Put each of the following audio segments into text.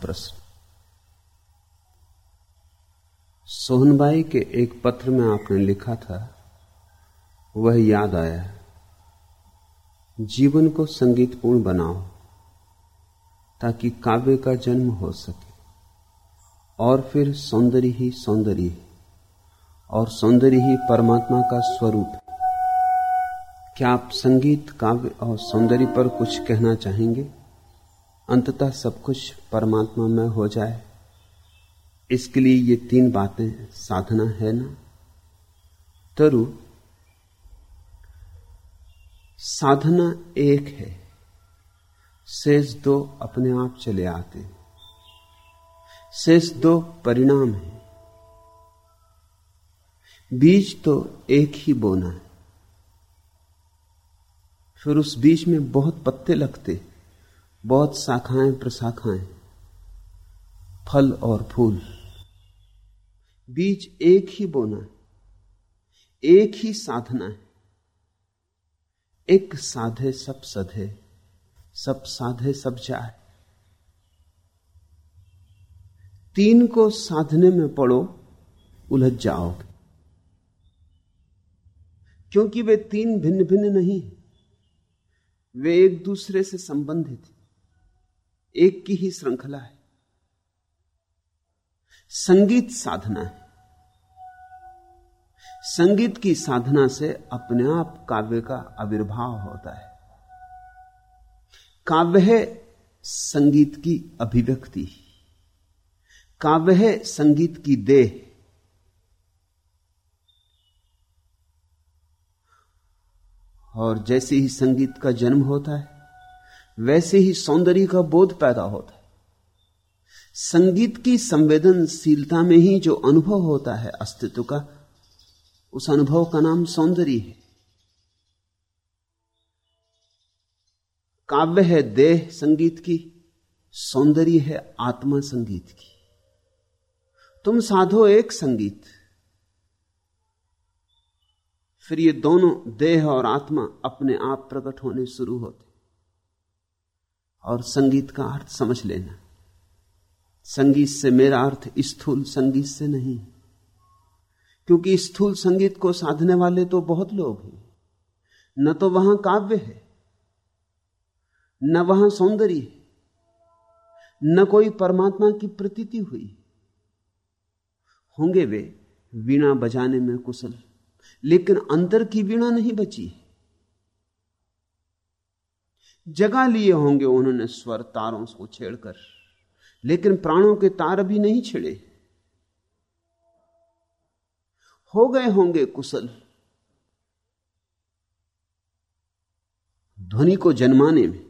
प्रश्न। सोहनबाई के एक पत्र में आपने लिखा था, वह याद आया, जीवन को संगीतपूर्ण बनाओ, ताकि काव्य का जन्म हो सके, और फिर सौंदर्य ही सौंदर्य, और सौंदर्य ही परमात्मा का स्वरूप क्या आप संगीत, काव्य और सौंदर्य पर कुछ कहना चाहेंगे? अंततः सब कुछ परमात्मा में हो जाए। इसके लिए ये तीन बातें साधना है ना? तरु, साधना एक है। शेष दो अपने आप चले आते। हैं शेष दो परिणाम है। बीज तो एक ही बोना है। फिर उस बीज में बहुत पत्ते लगते। बहुत शाखाएँ, प्रशाखाएँ, फल और फूल। बीज एक ही बोना है, एक ही साधना है। एक साधे सब सधे, सब साधे सब जाए। तीन को साधने में पड़ो, उलझ जाओगे। क्योंकि वे तीन भिन्न भिन्न नहीं वे एक दूसरे से संबंधित एक की ही श्रृंखला है। संगीत साधना है। संगीत की साधना से अपने आप काव्य का आविर्भाव होता है। काव्य है संगीत की अभिव्यक्ति। काव्य है संगीत की देह। और जैसे ही संगीत का जन्म होता है वैसे ही सौंदर्य का बोध पैदा होता है। संगीत की संवेदनशीलता में ही जो अनुभव होता है अस्तित्व का, उस अनुभव का नाम सौंदर्य है। काव्य है देह संगीत की, सौंदर्य है आत्मा संगीत की। तुम साधो एक संगीत, फिर ये दोनों देह और आत्मा अपने आप प्रकट होने शुरू होते और संगीत का अर्थ समझ लेना। संगीत से मेरा अर्थ स्थूल संगीत से नहीं। क्योंकि स्थूल संगीत को साधने वाले तो बहुत लोग हैं। न तो वहाँ काव्य है, न वहाँ सौंदर्य है, न कोई परमात्मा की प्रतीति हुई। होंगे वे वीणा बजाने में कुशल, लेकिन अंतर की वीणा नहीं बची। जगा लिए होंगे उन्होंने स्वर तारों को छेड़कर, लेकिन प्राणों के तार अभी नहीं छिड़े। हो गए होंगे कुशल। ध्वनि को जन्माने में,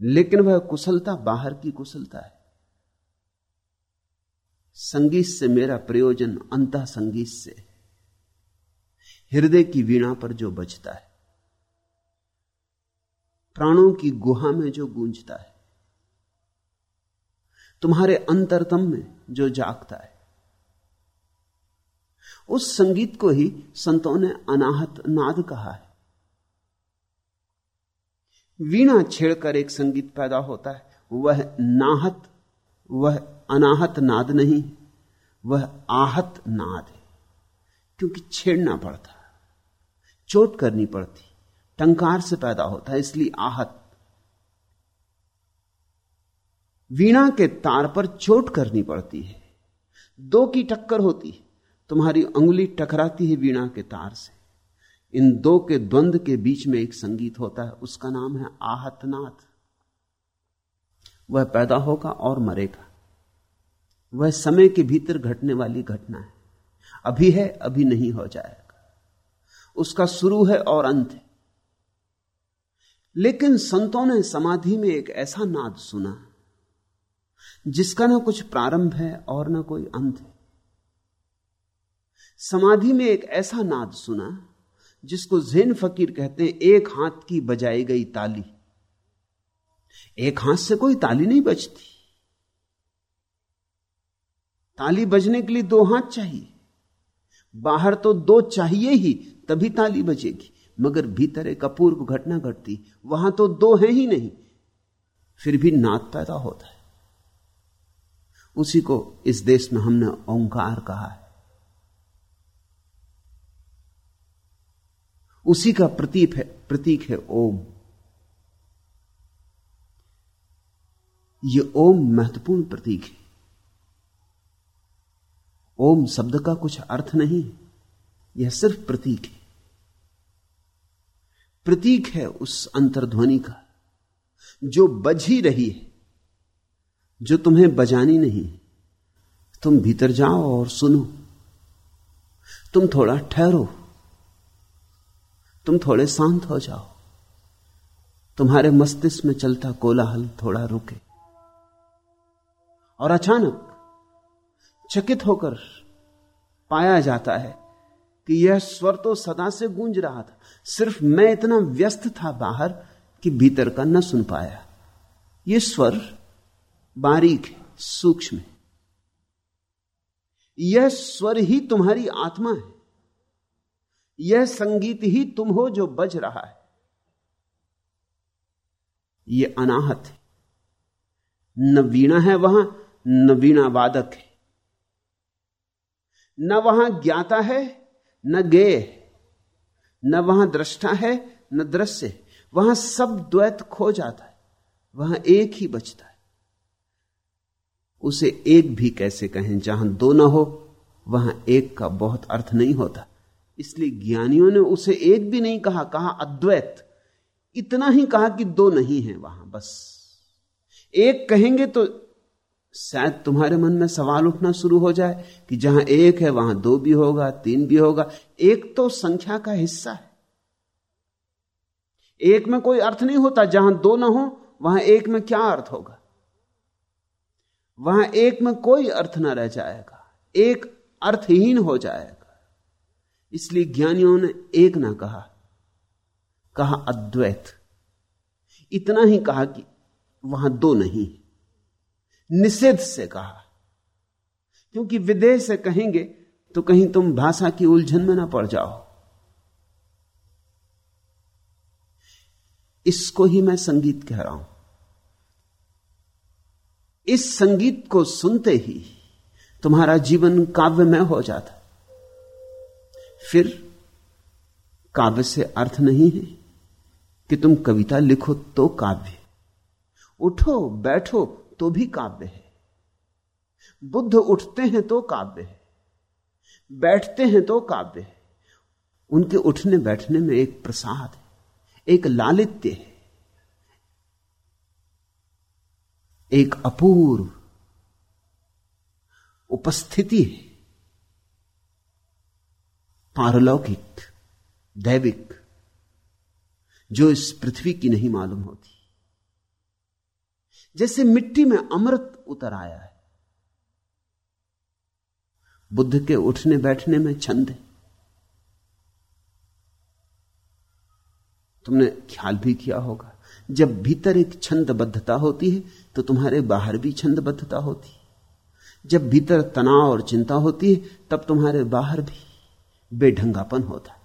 लेकिन वह कुशलता बाहर की कुशलता है। संगीत से मेरा प्रयोजन अंत संगीत से, हृदय की वीणा पर जो बजता है। प्राणों की गुहा में जो गूंजता है, तुम्हारे अंतरतम में जो जागता है, उस संगीत को ही संतों ने अनाहत नाद कहा है। वीणा छेड़कर एक संगीत पैदा होता है, वह नाहत, वह अनाहत नाद नहीं, वह आहत नाद है, क्योंकि छेड़ना पड़ता, चोट करनी पड़ती। टंकार से पैदा होता है, इसलिए आहत। वीणा के तार पर चोट करनी पड़ती है। दो की टक्कर होती है, तुम्हारी अंगुली टकराती है वीणा के तार से। इन दो के द्वंद के बीच में एक संगीत होता है, उसका नाम है आहतनाथ। वह पैदा होगा और मरेगा। वह समय के भीतर घटने वाली घटना है। अभी है, अभी नहीं हो जाएगा। उसका शुरू है और अंत है। लेकिन संतों ने समाधि में एक ऐसा नाद सुना, जिसका ना कुछ प्रारंभ है और ना कोई अंत है। समाधि में एक ऐसा नाद सुना, जिसको जैन फकीर कहते हैं, एक हाथ की बजाई गई ताली। एक हाथ से कोई ताली नहीं बजती। ताली बजने के लिए दो हाथ चाहिए। बाहर तो दो चाहिए ही, तभी ताली बजेगी। मगर भीतर एक अपूर्व घटना घटती, वहाँ तो दो है ही नहीं। फिर भी नाद पैदा होता है। उसी को इस देश में हमने ओंकार कहा है। उसी का प्रतीक है प्रतीक है ओम। ये ओम महत्वपूर्ण प्रतीक है। ओम शब्द का कुछ अर्थ नहीं यह सिर्फ़ प्रतीक है। प्रतीक है उस अंतर्ध्वनि का, जो बज ही रही है, जो तुम्हें बजानी नहीं तुम भीतर जाओ और सुनो। तुम थोड़ा ठहरो। तुम थोड़े शांत हो जाओ। तुम्हारे मस्तिष्क में चलता कोलाहल थोड़ा रुके। और अचानक चकित होकर पाया जाता है कि यह स्वर तो सदा से गूंज रहा था। सिर्फ़ मैं इतना व्यस्त था बाहर कि भीतर का न सुन पाया। यह स्वर बारीक है। सूक्ष्म यह स्वर ही तुम्हारी आत्मा है। यह संगीत ही तुम हो जो बज रहा है। यह अनाहत है। न वीणा है वहाँ, न वीणा वादक है। न वहाँ ज्ञाता है न है न वहाँ दृष्टा है, न दृश्य वहाँ सब द्वैत खो जाता है, वहाँ एक ही बचता है। उसे एक भी कैसे कहें, जहाँ दो ना हो, वहाँ एक का बहुत अर्थ नहीं होता। इसलिए ज्ञानियों ने उसे एक भी नहीं कहा कहा अद्वैत। इतना ही कहा कि दो नहीं है वहाँ, बस। एक कहेंगे तो शायद तुम्हारे मन में सवाल उठना शुरू हो जाए कि जहाँ एक है, वहाँ दो भी होगा, तीन भी होगा। एक तो संख्या का हिस्सा है। एक में कोई अर्थ नहीं होता, जहाँ दो ना हो, वहाँ एक में क्या अर्थ होगा? वहाँ एक में कोई अर्थ ना रह जाएगा। एक अर्थहीन हो जाएगा। इसलिए ज्ञानियों ने एक ना कहा कहा अद्वैत। इतना ही कहा कि वहाँ दो नहीं निषेध से कहा। क्योंकि विदेह से कहेंगे तो कहीं तुम भाषा की उलझन में ना पड़ जाओ। इसको ही मैं संगीत कह रहा हूँ। इस संगीत को सुनते ही तुम्हारा जीवन काव्य में हो जाता। फिर काव्य से अर्थ नहीं है कि तुम कविता लिखो तो काव्य। उठो, बैठो तो भी काव्य है। बुद्ध उठते हैं तो काव्य है। बैठते हैं तो काव्य है। उनके उठने बैठने में एक प्रसाद है, एक लालित्य है, एक अपूर्व उपस्थिति है। पारलौकिक, दैविक, जो इस पृथ्वी की नहीं मालूम होती। जैसे मिट्टी में अमृत उतर आया है। बुद्ध के उठने बैठने में छंद है। तुमने ख्याल भी किया होगा, जब भीतर एक छंदबद्धता होती है तो तुम्हारे बाहर भी छंदबद्धता होती है। जब भीतर तनाव और चिंता होती है, तब तुम्हारे बाहर भी बेढंगापन होता है।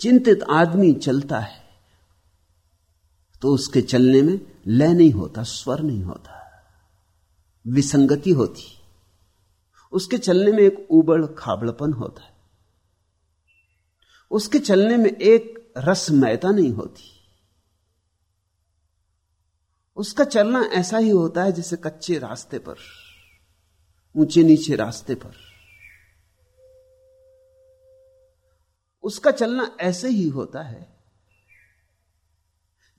चिंतित आदमी चलता है तो उसके चलने में लय नहीं होता, स्वर नहीं होता। विसंगति होती। उसके चलने में एक उबड़ खाबड़पन होता है। उसके चलने में एक रसमयता नहीं होती। उसका चलना ऐसा ही होता है जैसे कच्चे रास्ते पर, ऊँचे नीचे रास्ते पर। उसका चलना ऐसे ही होता है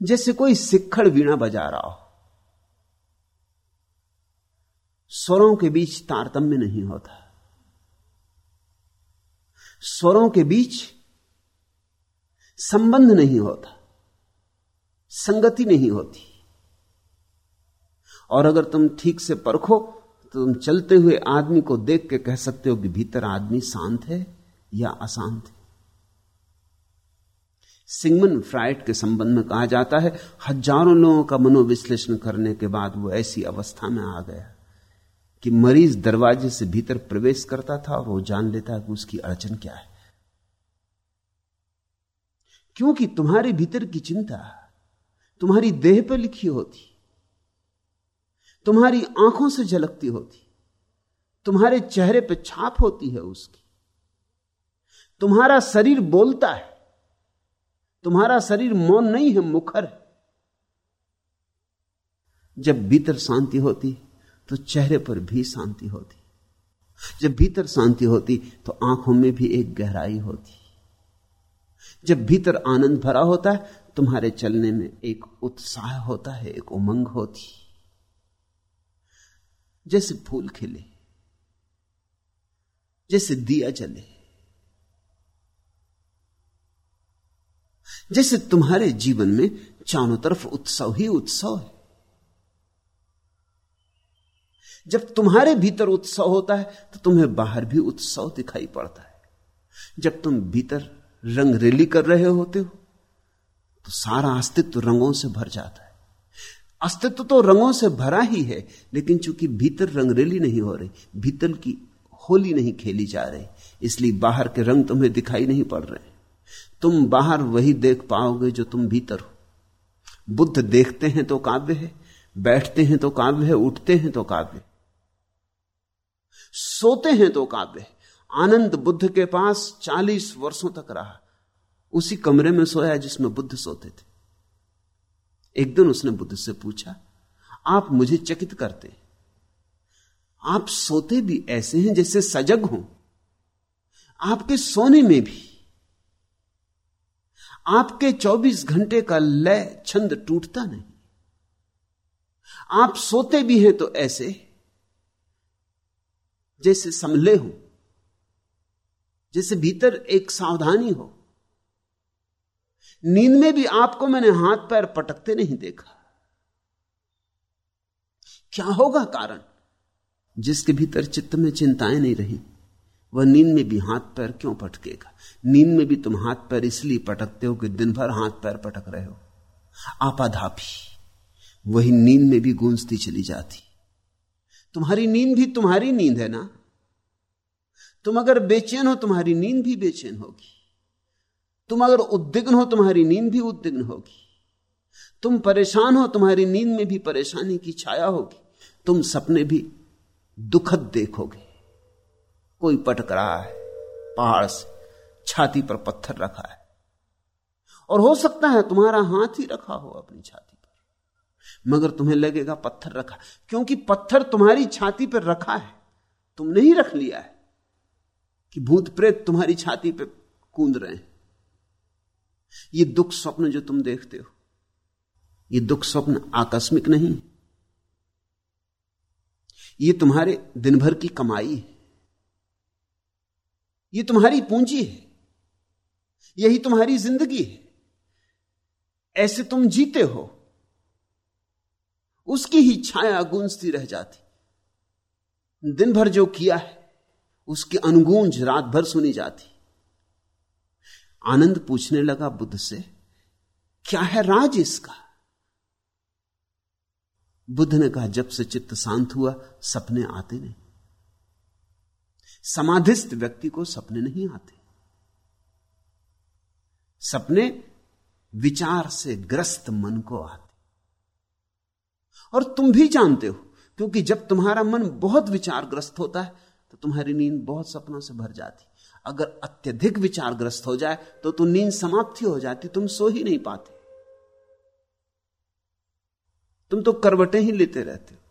जैसे कोई सिक्खड़ वीणा बजा रहा हो। स्वरों के बीच तारतम्य नहीं होता। स्वरों के बीच संबंध नहीं होता। संगति नहीं होती। और अगर तुम ठीक से परखो तो तुम चलते हुए आदमी को देख के कह सकते हो कि भीतर आदमी शांत है या अशांत है। सिंगमन फ्राइड के संबंध में कहा जाता है। हज़ारों लोगों का मनोविश्लेषण करने के बाद वो ऐसी अवस्था में आ गया कि मरीज़ दरवाजे से भीतर प्रवेश करता था और वो जान लेता है कि उसकी अड़चन क्या है। क्योंकि तुम्हारे भीतर की चिंता तुम्हारी देह पर लिखी होती, तुम्हारी आँखों से झलकती होती, तुम्हारे चेहरे पर छाप होती है उसकी, तुम्हारा शरीर बोलता है तुम्हारा शरीर मौन नहीं है, मुखर है। जब भीतर शांति होती तो चेहरे पर भी शांति होती। जब भीतर शांति होती तो आँखों में भी एक गहराई होती। जब भीतर आनंद भरा होता है तुम्हारे चलने में एक उत्साह होता है, एक उमंग होती। जैसे फूल खिले, जैसे दिया जले जैसे तुम्हारे जीवन में चारों तरफ़ उत्सव ही उत्सव है। जब तुम्हारे भीतर उत्सव होता है तो तुम्हें बाहर भी उत्सव दिखाई पड़ता है। जब तुम भीतर रंग रेली कर रहे होते हो तो सारा अस्तित्व रंगों से भर जाता है। अस्तित्व तो रंगों से भरा ही है, लेकिन चूँकि भीतर रंगरेली नहीं हो रही, भीतर की होली नहीं खेली जा रही, इसलिए बाहर के रंग तुम्हें दिखाई नहीं पड़ रहे। तुम बाहर वही देख पाओगे जो तुम भीतर हो। बुद्ध देखते हैं तो काव्य है, बैठते हैं तो काव्य है, उठते हैं तो काव्य सोते हैं तो काव्य है। आनंद बुद्ध के पास चालीस वर्षों तक रहा। उसी कमरे में सोया जिसमें बुद्ध सोते थे। एक दिन उसने बुद्ध से पूछा, आप मुझे चकित करते आप सोते भी ऐसे हैं जैसे सजग हों। आपके सोने में भी आपके 24 घंटे का लय छंद टूटता नहीं। आप सोते भी हैं तो ऐसे, जैसे समले हो, जैसे भीतर एक सावधानी हो। नींद में भी आपको मैंने हाथ पैर पटकते नहीं देखा। क्या होगा कारण जिसके भीतर चित्त में चिंताएँ नहीं रही? वह नींद में भी हाथ पैर क्यों पटकेगा? नींद में भी तुम हाथ पैर इसलिए पटकते हो कि दिन भर हाथ पैर पटक रहे हो। आपाधापी, वही नींद में भी गूंजती चली जाती। तुम्हारी नींद भी तुम्हारी नींद है ना? तुम अगर बेचैन हो, तुम्हारी नींद भी बेचैन होगी। तुम अगर उद्विग्न हो, तुम्हारी नींद भी उद्विग्न होगी। तुम परेशान हो, तुम्हारी नींद में भी परेशानी की छाया होगी। तुम सपने भी दुखद देखोगे। कोई पटक रहा है, पहाड़ से छाती पर पत्थर रखा है। और हो सकता है तुम्हारा हाथ ही रखा हो अपनी छाती पर। मगर तुम्हें लगेगा पत्थर रखा क्योंकि पत्थर तुम्हारी छाती पर रखा है। तुमने ही रख लिया है कि भूत प्रेत तुम्हारी छाती पर कूद रहे हैं। ये दुख स्वप्न जो तुम देखते हो, ये दुख स्वप्न आकस्मिक नहीं। ये तुम्हारे दिन भर की कमाई है। ये तुम्हारी पूंजी है। यही तुम्हारी ज़िंदगी है। ऐसे तुम जीते हो। उसकी ही छाया गूंजती रह जाती। दिन भर जो किया है, उसकी अनुगूंज रात भर सुनी जाती। आनंद पूछने लगा बुद्ध से, क्या है राज इसका? बुद्ध ने कहा, जब से चित्त शांत हुआ, सपने आते नहीं। समाधिस्थ व्यक्ति को सपने नहीं आते। सपने विचार से ग्रस्त मन को आते। और तुम भी जानते हो, क्योंकि जब तुम्हारा मन बहुत विचारग्रस्त होता है तो तुम्हारी नींद बहुत सपनों से भर जाती। अगर अत्यधिक विचारग्रस्त हो जाए तो तुम नींद समाप्ति हो जाती, तुम सो ही नहीं पाते। तुम तो करवटें ही लेते रहते हो।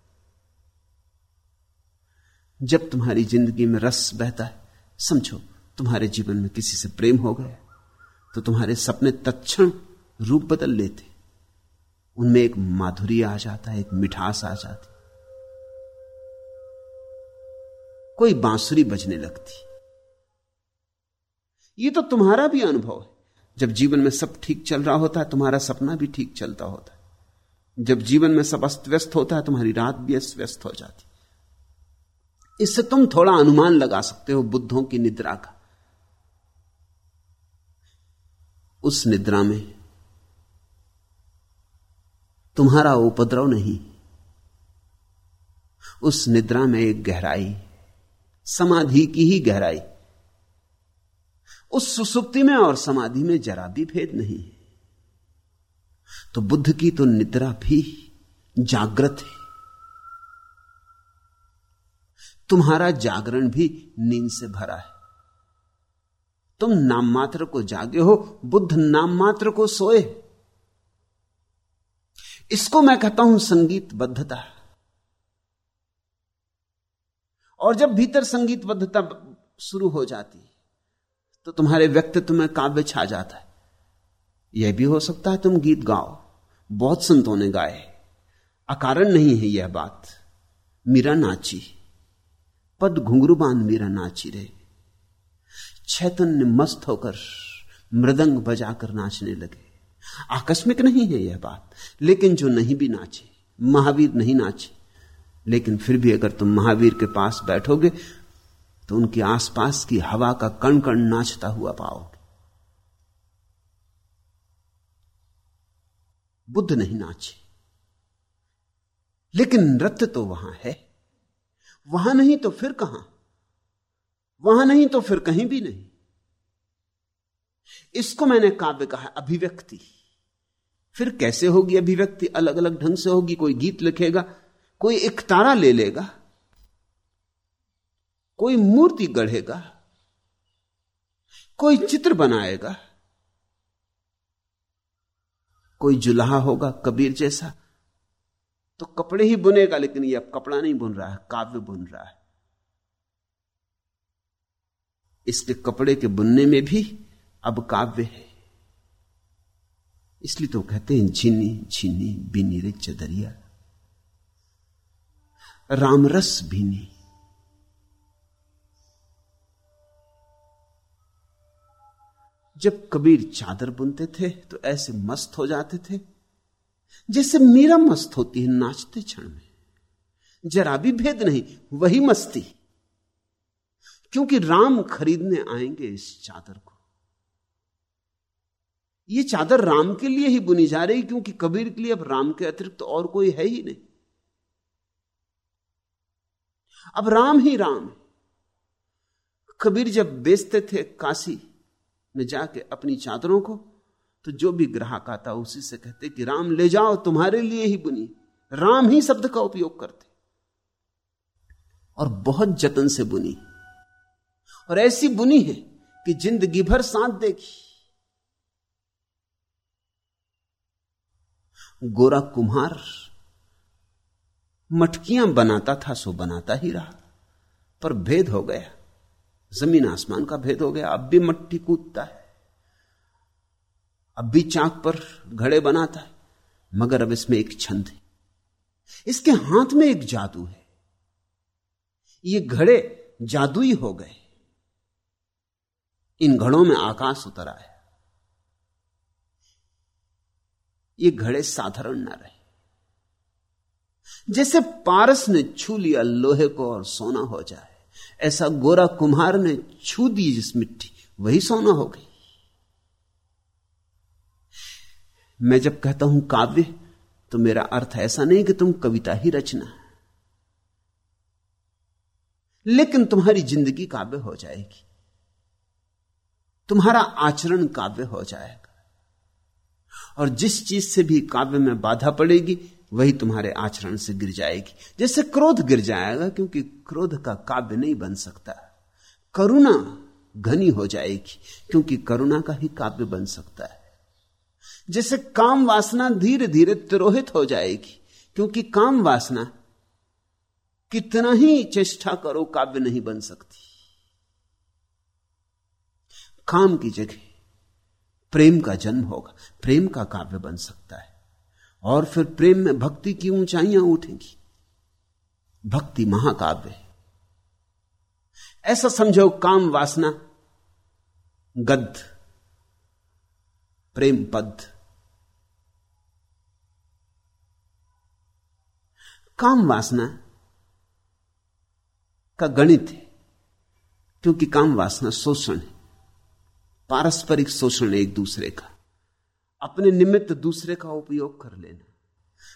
जब तुम्हारी ज़िंदगी में रस बहता है, समझो तुम्हारे जीवन में किसी से प्रेम हो गया तो तुम्हारे सपने तत्क्षण रूप बदल लेते। उनमें एक माधुरी आ जाता है, एक मिठास आ जाती। कोई बांसुरी बजने लगती। ये तो तुम्हारा भी अनुभव है। जब जीवन में सब ठीक चल रहा होता है, तुम्हारा सपना भी ठीक चलता होता है। जब जीवन में सब अस्त व्यस्त होता है, तुम्हारी रात भी अस्त व्यस्त हो जाती। इससे तुम थोड़ा अनुमान लगा सकते हो बुद्धों की निद्रा का। उस निद्रा में तुम्हारा उपद्रव नहीं। उस निद्रा में एक गहराई, समाधि की ही गहराई। उस सुसुप्ति में और समाधि में जरा भी भेद नहीं। है तो बुद्ध की तो निद्रा भी जागृत है। तुम्हारा जागरण भी नींद से भरा है। तुम नाम मात्र को जागे हो, बुद्ध नाम मात्र को सोए। इसको मैं कहता हूँ संगीत बद्धता और जब भीतर संगीत बद्धता शुरू हो जाती तो तुम्हारे व्यक्तित्व में काव्य छा जाता है। यह भी हो सकता है तुम गीत गाओ, बहुत संतों ने गाए। अकारण नहीं है यह बात। मीरा नाची। पद घुंघरूबान मीरा नाची रहे चैतन्य मस्त होकर मृदंग बजाकर नाचने लगे। आकस्मिक नहीं है यह बात, लेकिन जो नहीं भी नाचे, महावीर नहीं नाचे, लेकिन फिर भी अगर तुम महावीर के पास बैठोगे तो उनके आसपास की हवा का कण कण नाचता हुआ पाओगे। बुद्ध नहीं नाचे। लेकिन नृत्य तो वहाँ है। वहाँ नहीं तो फिर कहाँ? वहाँ नहीं तो फिर कहीं भी नहीं। इसको मैंने काव्य कहा, अभिव्यक्ति। फिर कैसे होगी अभिव्यक्ति? अलग अलग ढंग से होगी। कोई गीत लिखेगा, कोई एक तारा ले लेगा, कोई मूर्ति गढ़ेगा, कोई चित्र बनाएगा, कोई जुलाहा होगा कबीर जैसा तो कपड़े ही बुनेगा, लेकिन ये अब कपड़ा नहीं बुन रहा है, काव्य बुन रहा है। इसके कपड़े के बुनने में भी अब काव्य है। इसलिए तो कहते हैं, झीनी झीनी, बीनी रे चदरिया। रामरस भीनी। जब कबीर चादर बुनते थे तो ऐसे मस्त हो जाते थे जैसे मीरा मस्त होती है, नाचते क्षण में। जरा भी भेद नहीं, वही मस्ती। क्योंकि राम खरीदने आएँगे इस चादर को। यह चादर राम के लिए ही बुनी जा रही, क्योंकि कबीर के लिए अब राम के अतिरिक्त तो और कोई है ही नहीं। अब राम ही राम कबीर जब बेचते थे काशी में जाके अपनी चादरों को तो जो भी ग्राहक आता उसी से कहते कि, राम, ले जाओ, तुम्हारे लिए ही बुनी। राम ही शब्द का उपयोग करते। और बहुत जतन से बुनी। और ऐसी बुनी है कि ज़िंदगी भर साथ देगी गोरा कुम्हार मटकियाँ बनाता था, सो बनाता ही रहा। पर भेद हो गया। ज़मीन आसमान का भेद हो गया। अब भी मट्टी कूदता है। अब भी चाक पर घड़े बनाता है, मगर अब इसमें एक छंद है। इसके हाथ में एक जादू है। ये घड़े जादुई हो गए। इन घड़ों में आकाश उतर आया ये घड़े साधारण ना रहे। जैसे पारस ने छू लिया लोहे को और सोना हो जाए, ऐसा गोरा कुम्हार ने छू दी जिस मिट्टी, वही सोना हो गई। मैं जब कहता हूँ काव्य तो मेरा अर्थ ऐसा नहीं कि तुम कविता ही रचना लेकिन तुम्हारी ज़िंदगी काव्य हो जाएगी। तुम्हारा आचरण काव्य हो जाएगा। और जिस चीज़ से भी काव्य में बाधा पड़ेगी, वही तुम्हारे आचरण से गिर जाएगी। जैसे क्रोध गिर जाएगा, क्योंकि क्रोध का काव्य नहीं बन सकता। करुणा घनी हो जाएगी, क्योंकि करुणा का ही काव्य बन सकता है। जैसे काम वासना धीरे धीरे तिरोहित हो जाएगी। क्योंकि काम वासना कितना ही चेष्टा करो, काव्य नहीं बन सकती। काम की जगह प्रेम का जन्म होगा, प्रेम का काव्य बन सकता है। और फिर प्रेम में भक्ति की ऊंचाइयाँ उठेंगी। भक्ति महाकाव्य है। ऐसा समझो, काम वासना गद्ध प्रेम पद काम वासना का गणित है, क्योंकि काम वासना शोषण है। पारस्परिक शोषण एक दूसरे का। अपने निमित्त दूसरे का उपयोग कर लेना,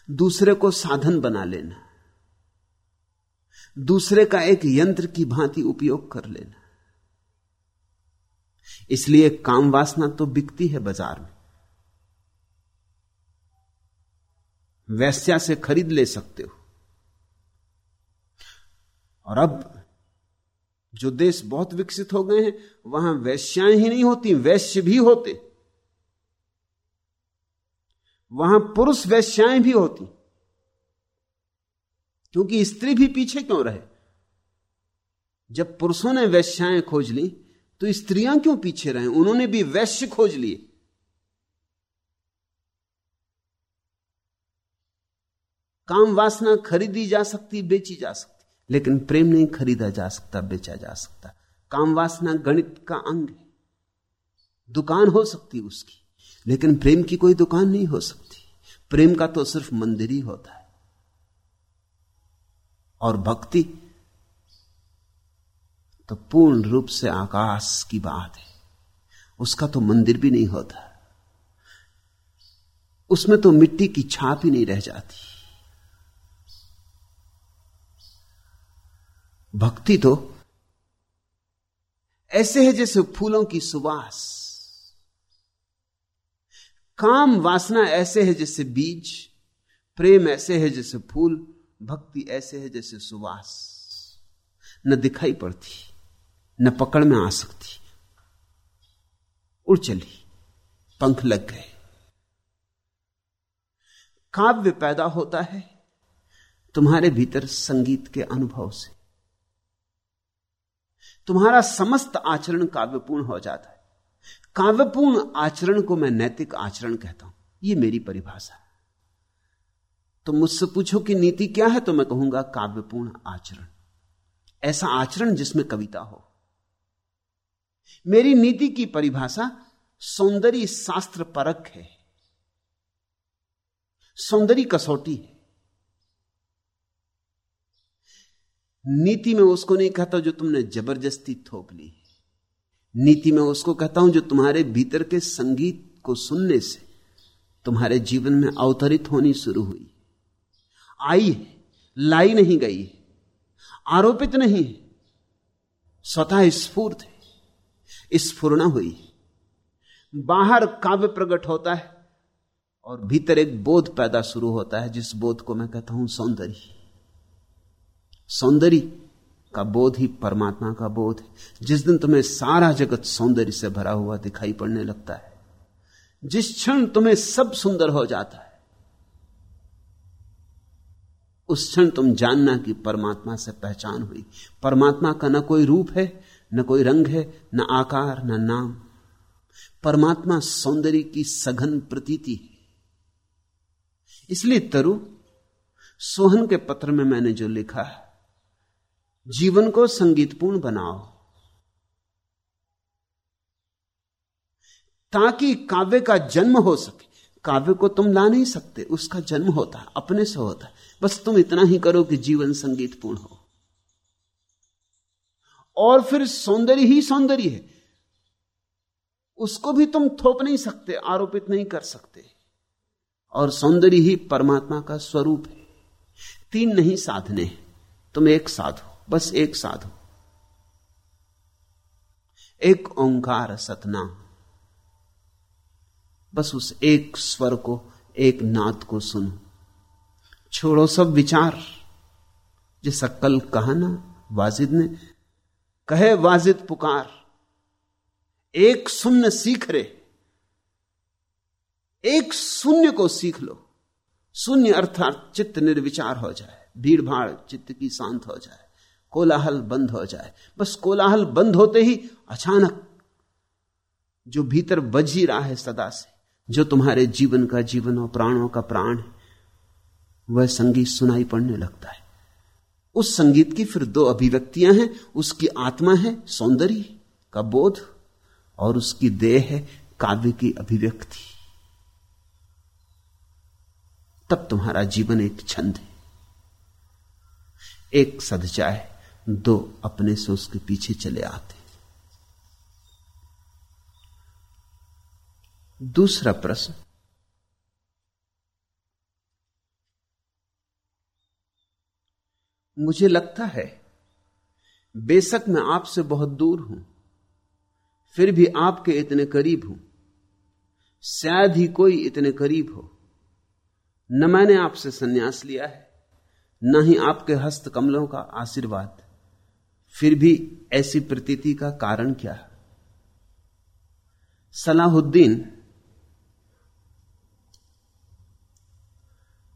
दूसरे को साधन बना लेना, दूसरे का एक यंत्र की भांति उपयोग कर लेना। इसलिए काम वासना तो बिकती है बाज़ार में। वैश्या से खरीद ले सकते हो। और अब जो देश बहुत विकसित हो गए हैं, वहाँ वैश्याएँ ही नहीं होती, वैश्य भी होते। वहाँ पुरुष वैश्याएँ भी होती। क्योंकि स्त्री भी पीछे क्यों रहे? जब पुरुषों ने वैश्याएँ खोज ली तो स्त्रियाँ क्यों पीछे रहे? उन्होंने भी वैश्य खोज लिए। काम वासना खरीदी जा सकती, बेची जा सकती। लेकिन प्रेम नहीं खरीदा जा सकता, बेचा जा सकता। काम वासना गणित का अंग है। दुकान हो सकती उसकी, लेकिन प्रेम की कोई दुकान नहीं हो सकती। प्रेम का तो सिर्फ़ मंदिर ही होता है। और भक्ति तो पूर्ण रूप से आकाश की बात है। उसका तो मंदिर भी नहीं होता। उसमें तो मिट्टी की छाप ही नहीं रह जाती। भक्ति तो ऐसे है जैसे फूलों की सुवास। काम वासना ऐसे है जैसे बीज, प्रेम ऐसे है जैसे फूल, भक्ति ऐसे है जैसे सुवास। न दिखाई पड़ती, न पकड़ में आ सकती। उड़ चली, पंख लग गए। काव्य पैदा होता है तुम्हारे भीतर संगीत के अनुभव से। तुम्हारा समस्त आचरण काव्यपूर्ण हो जाता है। काव्यपूर्ण आचरण को मैं नैतिक आचरण कहता हूँ। यह मेरी परिभाषा है। तो मुझसे पूछो कि नीति क्या है तो मैं कहूँगा काव्यपूर्ण आचरण। ऐसा आचरण जिसमें कविता हो। मेरी नीति की परिभाषा सौंदर्य शास्त्र परक है। सौंदर्य कसौटी है। नीति में उसको नहीं कहता जो तुमने ज़बरदस्ती थोप ली नीति में उसको कहता हूँ जो तुम्हारे भीतर के संगीत को सुनने से तुम्हारे जीवन में अवतरित होनी शुरू हुई। आई है, लाई नहीं गई आरोपित नहीं है, स्वतः स्फूर्त है हुई बाहर काव्य प्रकट होता है और भीतर एक बोध पैदा शुरू होता है, जिस बोध को मैं कहता हूँ सौंदर्य। सौंदर्य का बोध ही परमात्मा का बोध है। जिस दिन तुम्हें सारा जगत सौंदर्य से भरा हुआ दिखाई पड़ने लगता है, जिस क्षण तुम्हें सब सुंदर हो जाता है, उस क्षण तुम जानना कि परमात्मा से पहचान हुई। परमात्मा का न कोई रूप है, न कोई रंग है, न आकार, न नाम। परमात्मा सौंदर्य की सघन प्रतीति है। इसलिए तरु, सोहन के पत्र में मैंने जो लिखा है जीवन को संगीतपूर्ण बनाओ। ताकि काव्य का जन्म हो सके। काव्य को तुम ला नहीं सकते, उसका जन्म होता है, अपने से होता है। बस तुम इतना ही करो कि जीवन संगीतपूर्ण हो। और फिर सौंदर्य ही सौंदर्य है। उसको भी तुम थोप नहीं सकते, आरोपित नहीं कर सकते। और सौंदर्य ही परमात्मा का स्वरूप है। तीन नहीं साधने तुम एक साधो। बस एक साधु। एक ओंकार सतनाम। बस उस एक स्वर को, एक नाद को सुनो। छोड़ो सब विचार। जैसा कल कहा ना, वाजिद ने, कहे वाजिद पुकार। एक शून्य सीख रहे एक शून्य को सीख लो। शून्य अर्थात चित्त निर्विचार हो जाए भीड़ भाड़ चित्त की शांत हो जाए। कोलाहल बंद हो जाए। बस कोलाहल बंद होते ही अचानक जो भीतर बज ही रहा है सदा से, जो तुम्हारे जीवन का जीवन और प्राणों का प्राण है, वह संगीत सुनाई पड़ने लगता है। उस संगीत की फिर दो अभिव्यक्तियाँ हैं, उसकी आत्मा है, सौंदर्य का बोध, और उसकी देह है, काव्य की अभिव्यक्ति। तब तुम्हारा जीवन एक छंद है, एक सद जाए दो अपने से उसके पीछे चले आते। दूसरा प्रश्न, मुझे लगता है, बेशक मैं आपसे बहुत दूर हूँ, फिर भी आपके इतने करीब हूँ, शायद ही कोई इतने करीब हो। न मैंने आपसे संन्यास लिया है, न ही आपके हस्त कमलों का आशीर्वाद। फिर भी ऐसी प्रतीति का कारण क्या है? सलाहुद्दीन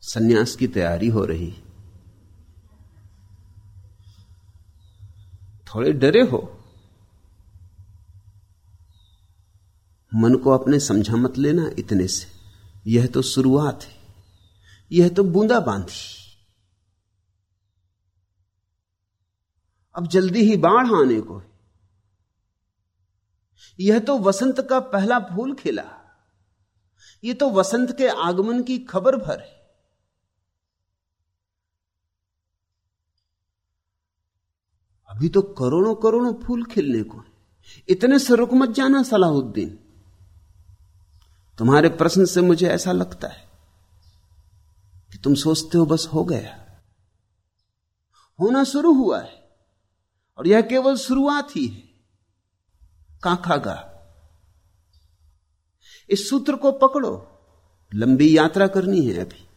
सन्यास की तैयारी हो रही थोड़े डरे हो। मन को अपने समझा मत लेना इतने से। यह तो शुरुआत है। यह तो बूंदा बांधी अब जल्दी ही बाढ़ आने को है। यह तो वसंत का पहला फूल खिला। यह तो वसंत के आगमन की खबर भर है। अभी तो करोड़ों करोड़ों फूल खिलने को है। इतने से रुक मत जाना, सलाहुद्दीन। तुम्हारे प्रश्न से मुझे ऐसा लगता है कि तुम सोचते हो बस हो गया। होना शुरू हुआ है। और यह केवल शुरुआत ही है। काखा का इस सूत्र को पकड़ो। लंबी यात्रा करनी है अभी।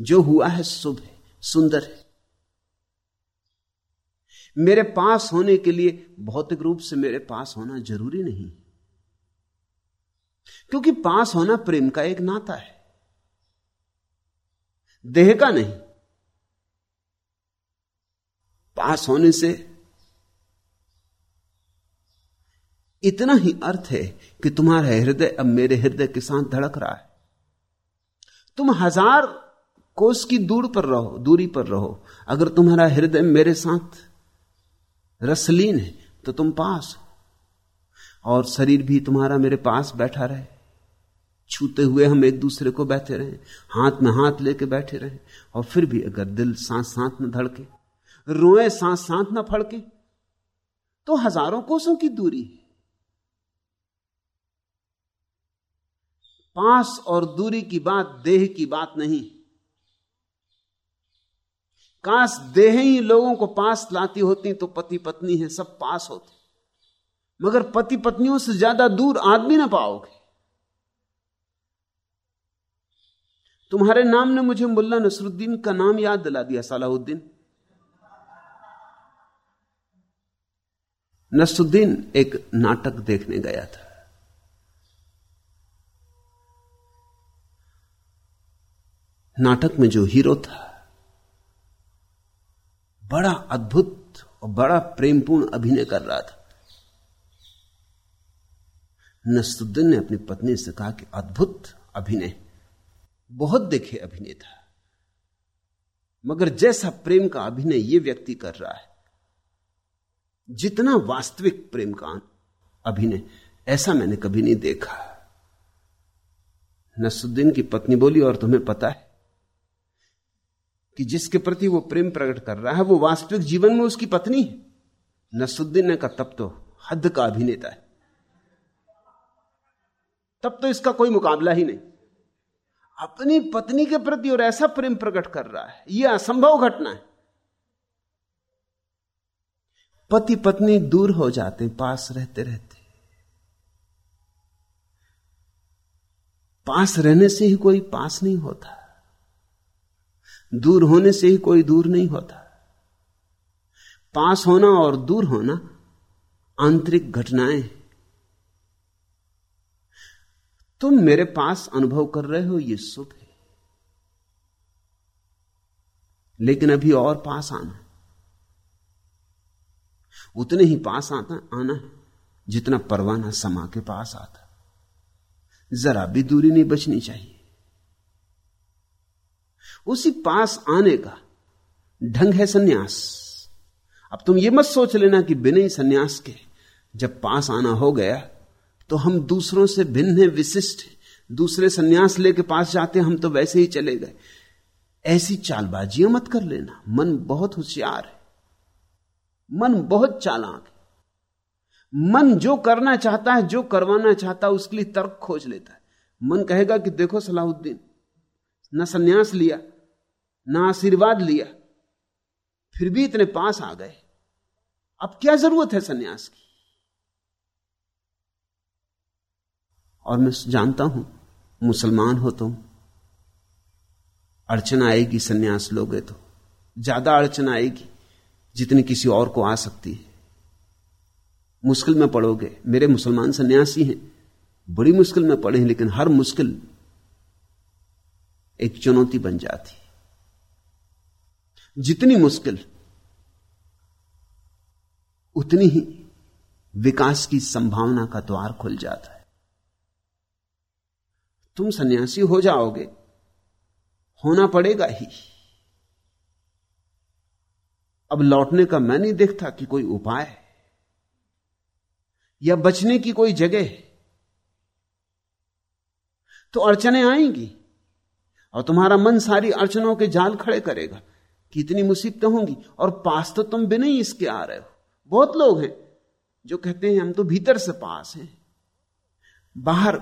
जो हुआ है शुभ है, सुंदर है। मेरे पास होने के लिए भौतिक रूप से मेरे पास होना ज़रूरी नहीं क्योंकि पास होना प्रेम का एक नाता है। देह का नहीं। पास होने से इतना ही अर्थ है कि तुम्हारा हृदय अब मेरे हृदय के साथ धड़क रहा है। तुम हज़ार कोस की दूर पर रहो, दूरी पर रहो। अगर तुम्हारा हृदय मेरे साथ रसलीन है तो तुम पास हो। और शरीर भी तुम्हारा मेरे पास बैठा रहे। छूते हुए हम एक दूसरे को बैठे रहे, हाथ में हाथ लेके बैठे रहे, और फिर भी अगर दिल सांस सांस में धड़के, रोए सांस सांस न फड़के तो हज़ारों कोसों की दूरी है। पास और दूरी की बात, देह की बात नहीं। काश देह ही लोगों को पास लाती होती तो पति पत्नी है, सब पास होते। मगर पति पत्नियों से ज़्यादा दूर आदमी ना पाओगे। तुम्हारे नाम ने मुझे मुल्ला नसरुद्दीन का नाम याद दिला दिया, सलाहुद्दीन। नसरुद्दीन एक नाटक देखने गया था। नाटक में जो हीरो था, बड़ा अद्भुत और बड़ा प्रेमपूर्ण अभिनय कर रहा था। नसरुद्दीन ने अपनी पत्नी से कहा कि अद्भुत अभिनय, बहुत देखे अभिनेता मगर जैसा प्रेम का अभिनय यह व्यक्ति कर रहा है, जितना वास्तविक प्रेम का अभिनय, ऐसा मैंने कभी नहीं देखा। नसुद्दीन की पत्नी बोली, और तुम्हें पता है कि जिसके प्रति वो प्रेम प्रकट कर रहा है, वो वास्तविक जीवन में उसकी पत्नी है। नसुद्दीन कहा तब तो हद का अभिनेता है। तब तो इसका कोई मुकाबला ही नहीं। अपनी पत्नी के प्रति और ऐसा प्रेम प्रकट कर रहा है यह असंभव घटना है। पति पत्नी दूर हो जाते, पास रहते रहते। पास रहने से ही कोई पास नहीं होता। दूर होने से ही कोई दूर नहीं होता। पास होना और दूर होना आंतरिक घटनाएँ तुम मेरे पास अनुभव कर रहे हो, ये शुभ है। लेकिन अभी और पास आना उतने ही पास आता, आना है, जितना परवाना समा के पास आता। जरा भी दूरी नहीं बचनी चाहिए। उसी पास आने का ढंग है सन्यास। अब तुम ये मत सोच लेना कि बिना ही सन्यास के जब पास आना हो गया तो हम दूसरों से भिन्न है, विशिष्ट दूसरे सन्यास लेके पास जाते हम तो वैसे ही चले गए। ऐसी चालबाजियाँ मत कर लेना। मन बहुत होशियार है। मन बहुत चालाक है। मन जो करना चाहता है, जो करवाना चाहता है, उसके लिए तर्क खोज लेता है। मन कहेगा कि देखो सलाहुद्दीन न सन्यास लिया, न आशीर्वाद लिया, फिर भी इतने पास आ गए। अब क्या ज़रूरत है सन्यास की? और मैं जानता हूँ, मुसलमान हो तुम, अड़चन आएगी सन्यास लोगे तो ज़्यादा अड़चन आएगी जितनी किसी और को आ सकती है। मुश्किल में पड़ोगे, मेरे मुसलमान सन्यासी हैं, बड़ी मुश्किल में पड़े हैं, लेकिन हर मुश्किल एक चुनौती बन जाती। जितनी मुश्किल, उतनी ही विकास की संभावना का द्वार खुल जाता है। तुम सन्यासी हो जाओगे, होना पड़ेगा ही। अब लौटने का मैं नहीं देखता कि कोई उपाय है, या बचने की कोई जगह है। तो अड़चने आएँगी। और तुम्हारा मन सारी अड़चनों के जाल खड़े करेगा। कितनी मुसीबतें होंगी। और पास तो तुम बिना ही इसके आ रहे हो। बहुत लोग हैं जो कहते हैं, हम तो भीतर से पास हैं। बाहर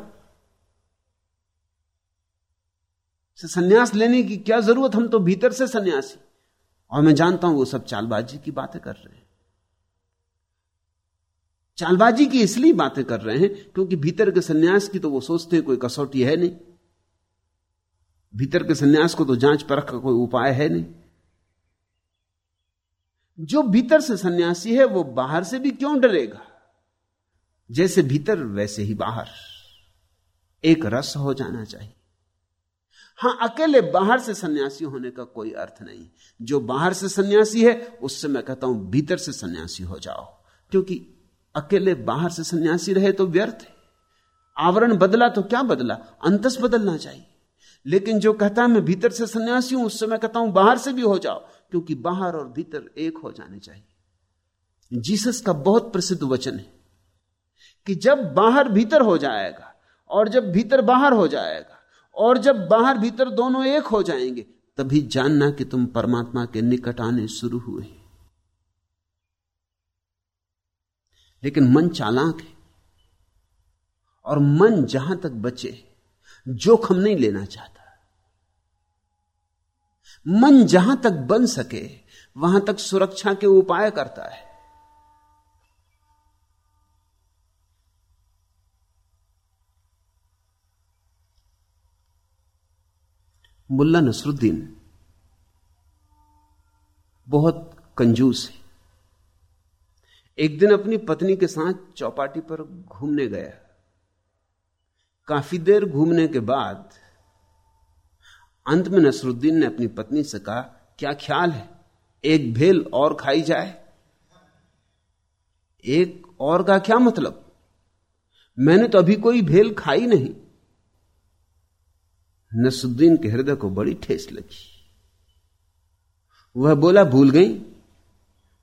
से सन्यास लेने की क्या ज़रूरत? हम तो भीतर से सन्यासी। और मैं जानता हूँ वो सब चालबाजी की बातें कर रहे हैं। चालबाजी की इसलिए बातें कर रहे हैं क्योंकि भीतर के सन्यास की तो वो सोचते हैं, कोई कसौटी है नहीं। भीतर के सन्यास को तो जाँच परख का कोई उपाय है नहीं। जो भीतर से सन्यासी है, वो बाहर से भी क्यों डरेगा? जैसे भीतर, वैसे ही बाहर। एक रस हो जाना चाहिए। हाँ, अकेले बाहर से सन्यासी होने का कोई अर्थ नहीं। जो बाहर से सन्यासी है, उससे मैं कहता हूँ, भीतर से सन्यासी हो जाओ। क्योंकि अकेले बाहर से सन्यासी रहे तो व्यर्थ है। आवरण बदला तो क्या बदला? अंतस बदलना चाहिए। लेकिन जो कहता है, मैं भीतर से सन्यासी हूँ उससे मैं कहता हूँ, बाहर से भी हो जाओ, क्योंकि बाहर और भीतर एक हो जाने चाहिए। जीसस का बहुत प्रसिद्ध वचन है कि जब बाहर भीतर हो जाएगा और जब भीतर बाहर हो जाएगा और जब बाहर भीतर दोनों एक हो जाएँगे, तभी जानना कि तुम परमात्मा के निकट आने शुरू हुए लेकिन मन चालाक है और मन जहाँ तक बचे जोखम नहीं लेना चाहता। मन जहाँ तक बन सके, वहाँ तक सुरक्षा के उपाय करता है। मुल्ला नसरुद्दीन बहुत कंजूस है। एक दिन अपनी पत्नी के साथ चौपाटी पर घूमने गया। काफ़ी देर घूमने के बाद अंत में नसरुद्दीन ने अपनी पत्नी से कहा, क्या ख्याल है? एक भेल और खाई जाए? एक और का क्या मतलब? मैंने तो अभी कोई भेल खाई नहीं. नसुद्दीन के हृदय को बड़ी ठेस लगी। वह बोला, भूल गई?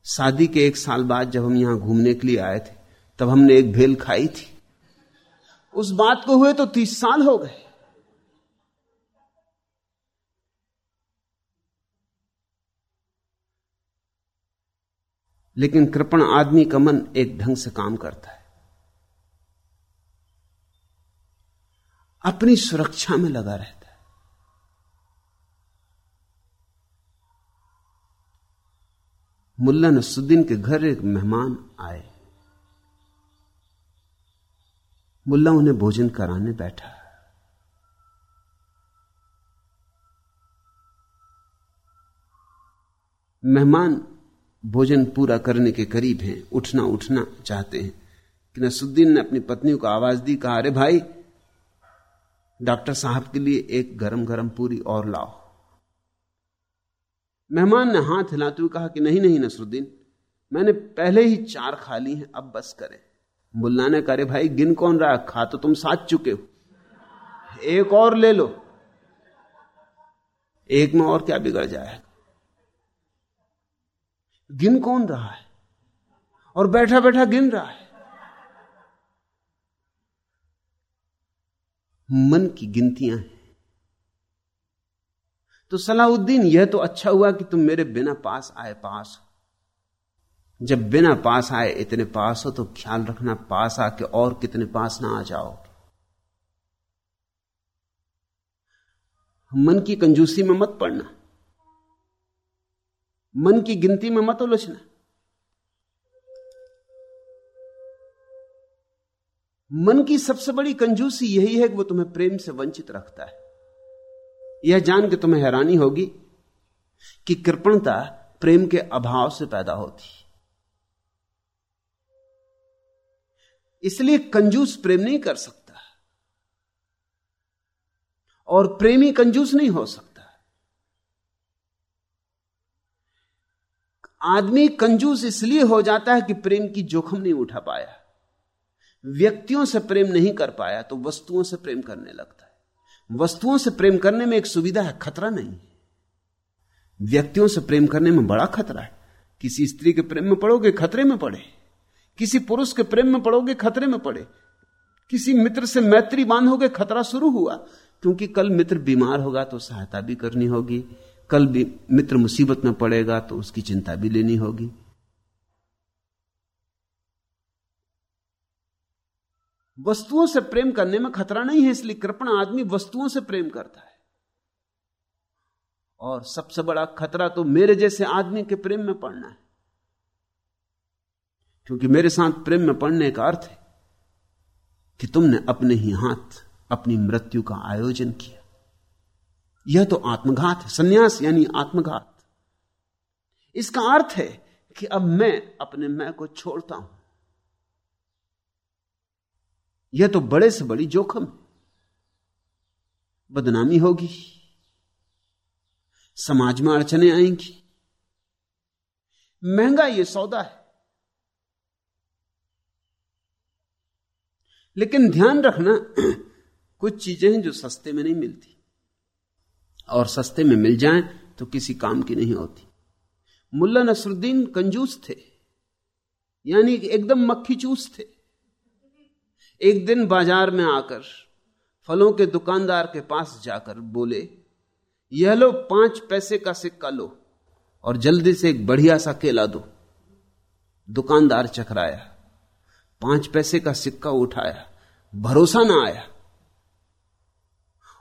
शादी के एक साल बाद जब हम यहाँ घूमने के लिए आए थे, तब हमने एक भेल खाई थी। उस बात को हुए तो तीस साल हो गए। लेकिन कृपण आदमी का मन एक ढंग से काम करता है। अपनी सुरक्षा में लगा रहता है। मुल्ला नसुद्दीन के घर एक मेहमान आए। मुल्ला उन्हें भोजन कराने बैठा। मेहमान भोजन पूरा करने के करीब हैं, उठना उठना चाहते हैं। कि नसुद्दीन ने अपनी पत्नी को आवाज़ दी, कहा, अरे भाई, डॉक्टर साहब के लिए एक गरम गरम पूरी और लाओ। मेहमान ने हाथ हिलाते हुए कहा कि नहीं नहीं नसरुद्दीन, मैंने पहले ही चार खा ली हैं, अब बस करें। मुल्ला ने करे भाई, गिन कौन रहा खा तो तुम साथ चुके हो। एक और ले लो। एक में और क्या बिगड़ जाएगा? गिन कौन रहा है? और बैठा बैठा गिन रहा है। मन की गिनतियाँ हैं। तो सलाउद्दीन, यह तो अच्छा हुआ कि तुम मेरे बिना पास आए, पास हो। जब बिना पास आए इतने पास हो तो ख्याल रखना, पास आके और कितने पास ना आ जाओगे। मन की कंजूसी में मत पड़ना। मन की गिनती में मत उलझना। मन की सबसे बड़ी कंजूसी यही है कि वो तुम्हें प्रेम से वंचित रखता है। यह जान के तुम्हें हैरानी होगी कि कृपणता प्रेम के अभाव से पैदा होती इसलिए कंजूस प्रेम नहीं कर सकता और प्रेमी कंजूस नहीं हो सकता आदमी कंजूस इसलिए हो जाता है कि प्रेम की जोखम नहीं उठा पाया। व्यक्तियों से प्रेम नहीं कर पाया तो वस्तुओं से प्रेम करने लगता है। वस्तुओं से प्रेम करने में एक सुविधा है, खतरा नहीं व्यक्तियों से प्रेम करने में बड़ा खतरा है। किसी स्त्री के प्रेम में पड़ोगे, खतरे में पड़े। किसी पुरुष के प्रेम में पड़ोगे, खतरे में पड़े। किसी मित्र से मैत्री बांधोगे, खतरा शुरू हुआ। क्योंकि कल मित्र बीमार होगा तो सहायता भी करनी होगी। कल भी मित्र मुसीबत में पड़ेगा तो उसकी चिंता भी लेनी होगी। वस्तुओं से प्रेम करने में खतरा नहीं है, इसलिए कृपण आदमी वस्तुओं से प्रेम करता है। और सबसे बड़ा खतरा तो मेरे जैसे आदमी के प्रेम में पड़ना है। क्योंकि मेरे साथ प्रेम में पड़ने का अर्थ है कि तुमने अपने ही हाथ अपनी मृत्यु का आयोजन किया। यह तो आत्मघात है, संन्यास यानी आत्मघात। इसका अर्थ है कि अब मैं अपने मैं को छोड़ता हूँ। यह तो बड़े से बड़ी जोखम बदनामी होगी। समाज में अड़चने आएँगी। महँगा यह सौदा है। लेकिन ध्यान रखना, कुछ चीज़ें हैं जो सस्ते में नहीं मिलती। और सस्ते में मिल जाएँ तो किसी काम की नहीं होती। मुल्ला नसरुद्दीन कंजूस थे। यानी एकदम मक्खी चूस थे। एक दिन बाज़ार में आकर, फलों के दुकानदार के पास जाकर बोले, यह लो, पाँच पैसे का सिक्का लो और जल्दी से एक बढ़िया सा केला दो। दुकानदार चकराया पाँच पैसे का सिक्का उठाया, भरोसा ना आया,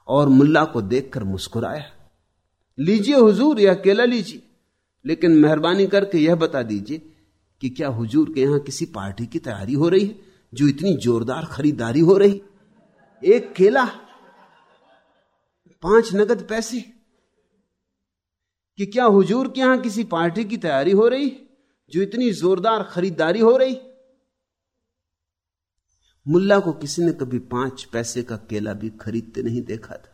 और मुल्ला को देखकर मुस्कुराया, लीजिए हुजूर यह केला लीजिए, लेकिन मेहरबानी करके यह बता दीजिए कि क्या हुजूर के यहाँ किसी पार्टी की तैयारी हो रही है, जो इतनी जोरदार खरीदारी हो रही एक केला, पाँच नगद पैसे, कि क्या हुजूर के यहाँ किसी पार्टी की तैयारी हो रही जो इतनी जोरदार खरीदारी हो रही मुल्ला को किसी ने कभी पाँच पैसे का केला भी खरीदते नहीं देखा था।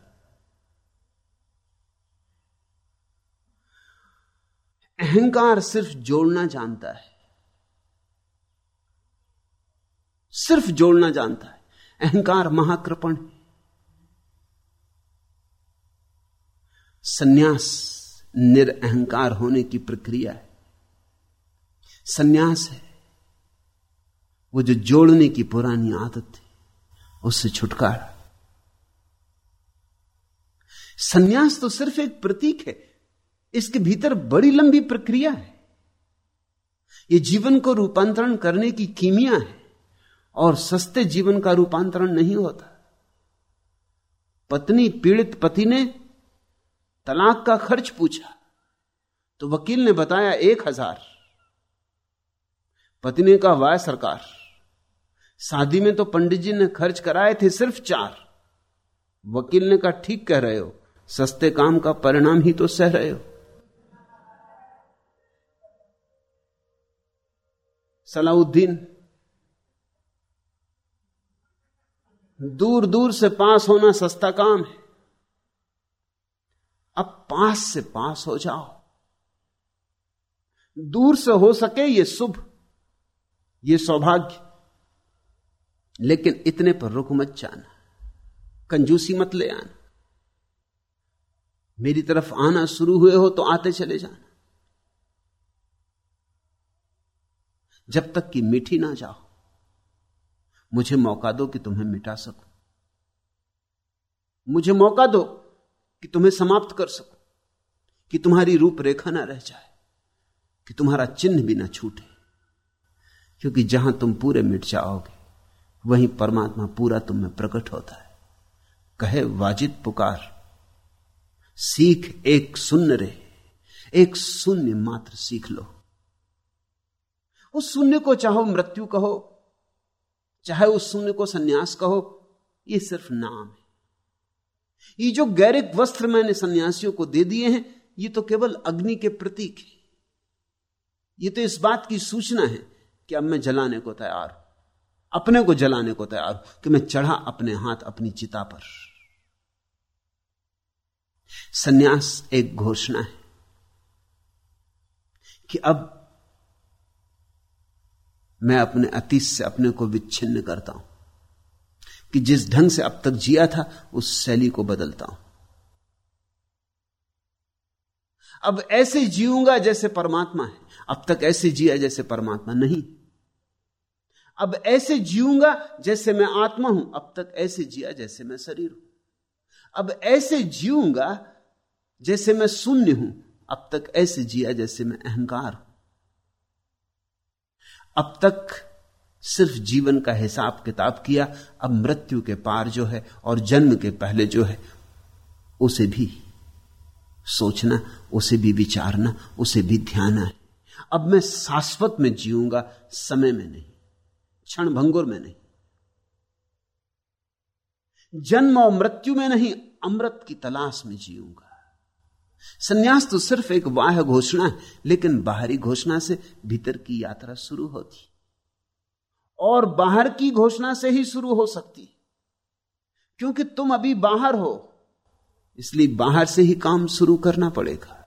अहंकार सिर्फ़ जोड़ना जानता है। सिर्फ़ जोड़ना जानता है। अहंकार महाकृपण है। सन्यास निरअहकार होने की प्रक्रिया है। सन्यास है। वो जो जोड़ने की पुरानी आदत थी, उससे छुटकारा। सन्यास तो सिर्फ़ एक प्रतीक है, इसके भीतर बड़ी लंबी प्रक्रिया है। ये जीवन को रूपांतरण करने की कीमिया है, और सस्ते जीवन का रूपांतरण नहीं होता। पत्नी, पीड़ित पति ने तलाक का खर्च पूछा तो वकील ने बताया एक हज़ार। पति ने कहा, वाह सरकार। शादी में तो पंडित जी ने खर्च कराए थे सिर्फ़ चार। वकील ने कहा, ठीक कह रहे हो, सस्ते काम का परिणाम ही तो सह रहे हो। सलाउद्दीन दूर दूर से पास होना सस्ता काम है। अब पास से पास हो जाओ। दूर से हो सके ये शुभ, ये सौभाग्य। लेकिन इतने पर रुक मत जाना। कंजूसी मत ले आना। मेरी तरफ़ आना शुरू हुए हो तो आते चले जाना। जब तक कि मीठी ना जाओ, मुझे मौका दो कि तुम्हें मिटा सकूँ। मुझे मौका दो कि तुम्हें समाप्त कर सकूँ, कि तुम्हारी रूपरेखा ना रह जाए, कि तुम्हारा चिन्ह भी ना छूटे, क्योंकि जहाँ तुम पूरे मिट जाओगे वहीं परमात्मा पूरा तुम में प्रकट होता है। कहे वाजिद पुकार, सीख एक शून्य रे, एक शून्य मात्र सीख लो। उस शून्य को चाहो मृत्यु कहो, चाहे उस शून्य को सन्यास कहो, ये सिर्फ़ नाम है। ये जो गैरिक वस्त्र मैंने सन्यासियों को दे दिए हैं, ये तो केवल अग्नि के प्रतीक है। ये तो इस बात की सूचना है कि अब मैं जलाने को तैयार हूँ। अपने को जलाने को तैयार हूँ कि मैं चढ़ा अपने हाथ अपनी चिता पर। सन्यास एक घोषणा है कि अब मैं अपने अतीत से अपने को विच्छिन्न करता हूँ कि जिस ढंग से अब तक जिया था, उस शैली को बदलता हूँ। अब ऐसे जीऊँगा जैसे परमात्मा है। अब तक ऐसे जिया जैसे परमात्मा नहीं। अब ऐसे जीऊँगा जैसे मैं आत्मा हूँ। अब तक ऐसे जिया जैसे मैं शरीर हूँ। अब ऐसे जीऊँगा जैसे मैं शून्य हूँ। अब तक ऐसे जिया जैसे मैं अहंकार हूँ। अब तक सिर्फ़ जीवन का हिसाब किताब किया, अब मृत्यु के पार जो है और जन्म के पहले जो है, उसे भी सोचना, उसे भी विचारना, उसे भी ध्यान है अब मैं शाश्वत में जीऊँगा, समय में नहीं। क्षण भंगुर में नहीं। जन्म और मृत्यु में नहीं, अमृत की तलाश में जीऊँगा। सन्यास तो सिर्फ़ एक वाह घोषणा है, लेकिन बाहरी घोषणा से भीतर की यात्रा शुरू होती। और बाहर की घोषणा से ही शुरू हो सकती। क्योंकि तुम अभी बाहर हो, इसलिए बाहर से ही काम शुरू करना पड़ेगा।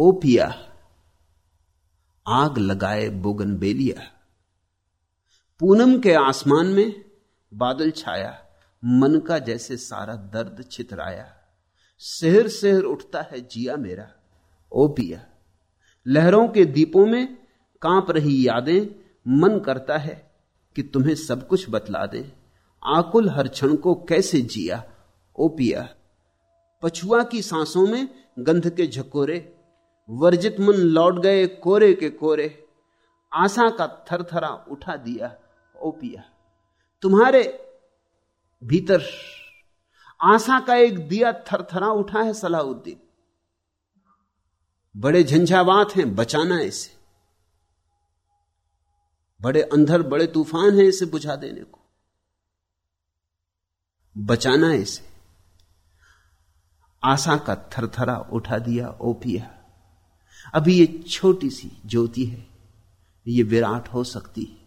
ओपिया, आग लगाए बोगन बेलिया पूनम के आसमान में बादल छाया, मन का जैसे सारा दर्द छितराया। शहर शहर उठता है जिया मेरा ओ पिया लहरों के दीपों में काँप रही यादें, मन करता है कि तुम्हें सब कुछ बतला दे। आकुल हर क्षण को कैसे जिया ओ पिया पछुआ की सांसों में गंध के झकोरे वर्जित मन लौट गए कोरे के कोरे। आशा का थरथरा उठा दिया ओ पिया। तुम्हारे भीतर आशा का एक दिया थरथरा उठा है सलाउद्दीन। बड़े झंझावात हैं, बचाना इसे। बड़े अंधर, बड़े तूफ़ान हैं इसे बुझा देने को। बचाना इसे। आशा का थरथरा उठा दिया ओपिया अभी ये छोटी सी ज्योति है, ये विराट हो सकती है।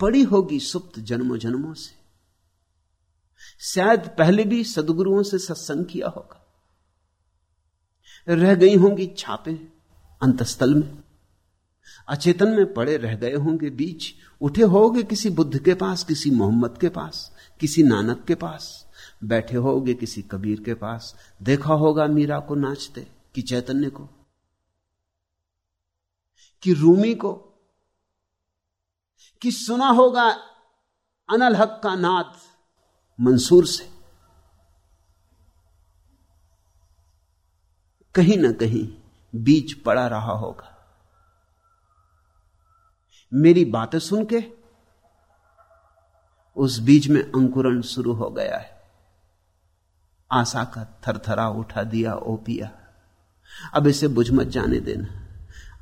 पड़ी होगी सुप्त जन्मों जन्मों से। शायद पहले भी सदगुरुओं से सत्संग किया होगा। रह गई होंगी छापे अंतस्थल में। अचेतन में पड़े रह गए होंगे बीच। उठे होगे किसी बुद्ध के पास, किसी मोहम्मद के पास, किसी नानक के पास। बैठे होगे किसी कबीर के पास। देखा होगा मीरा को नाचते। कि चैतन्य को, कि रूमी को, कि सुना होगा अनल हक का नाद मंसूर से। कहीं ना कहीं बीज पड़ा रहा होगा। मेरी बातें सुन के उस बीज में अंकुरण शुरू हो गया है। आशा का थरथरा उठा दिया ओपिया अब इसे बुझ मत जाने देना।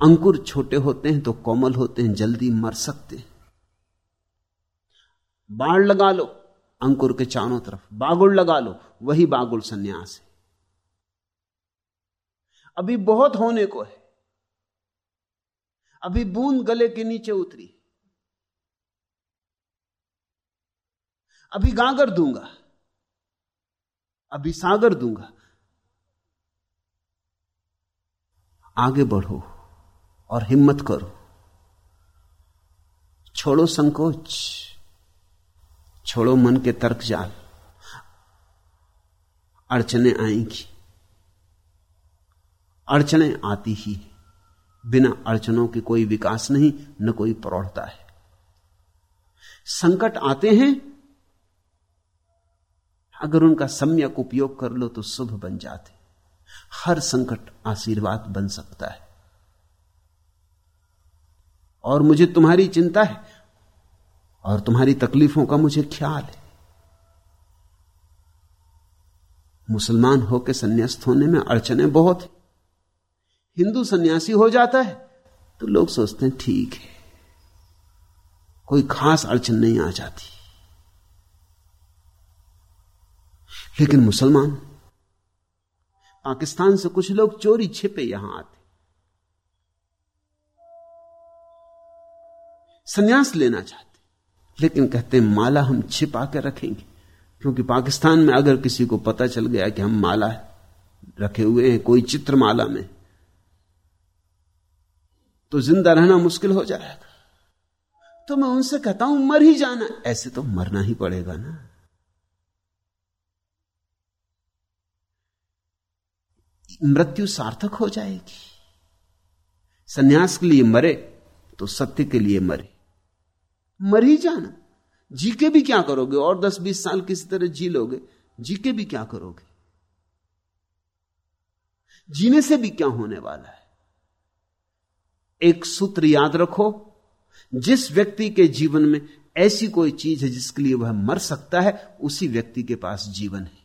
अंकुर छोटे होते हैं तो कोमल होते हैं, जल्दी मर सकते हैं। बाढ़ लगा लो अंकुर के चारों तरफ़, बागुल लगा लो, वही बागुल संन्यास है। अभी बहुत होने को है। अभी बूंद गले के नीचे उतरी। अभी गागर दूँगा। अभी सागर दूँगा। आगे बढ़ो और हिम्मत करो। छोड़ो संकोच, छोड़ो मन के तर्क जाल। अड़चने आएँगी। अड़चने आती ही बिना अड़चनों के कोई विकास नहीं, न कोई प्रौढ़ता है। संकट आते हैं, अगर उनका सम्यक उपयोग कर लो तो शुभ बन जाते हर संकट आशीर्वाद बन सकता है। और मुझे तुम्हारी चिंता है, और तुम्हारी तकलीफों का मुझे ख्याल है। मुसलमान होकर संन्यास्त होने में अड़चने बहुत है। हिंदू सन्यासी हो जाता है तो लोग सोचते हैं, ठीक है, कोई खास अड़चन नहीं आ जाती। लेकिन मुसलमान पाकिस्तान से कुछ लोग चोरी छिपे यहाँ आते। सन्यास लेना चाहते, लेकिन कहते हैं, माला हम छिपा के रखेंगे। क्योंकि पाकिस्तान में अगर किसी को पता चल गया कि हम माला रखे हुए हैं, कोई चित्र माला में तो ज़िंदा रहना मुश्किल हो जाएगा। तो मैं उनसे कहता हूँ, मर ही जाना। ऐसे तो मरना ही पड़ेगा ना। मृत्यु सार्थक हो जाएगी। सन्यास के लिए मरे तो सत्य के लिए मरे। मर ही जाना। जी के भी क्या करोगे? और दस बीस साल किसी तरह जी लोगे। जी के भी क्या करोगे? जीने से भी क्या होने वाला है? एक सूत्र याद रखो, जिस व्यक्ति के जीवन में ऐसी कोई चीज़ है जिसके लिए वह मर सकता है, उसी व्यक्ति के पास जीवन है।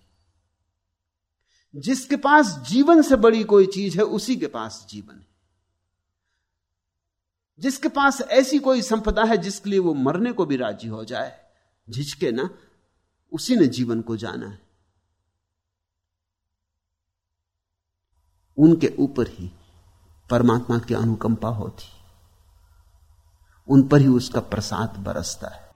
जिसके पास जीवन से बड़ी कोई चीज़ है, उसी के पास जीवन है। जिसके पास ऐसी कोई संपदा है, जिसके लिए वो मरने को भी राज़ी हो जाए, झिझके ना, उसी ने जीवन को जाना है। उनके ऊपर ही परमात्मा की अनुकंपा होती। उन पर ही उसका प्रसाद बरसता है।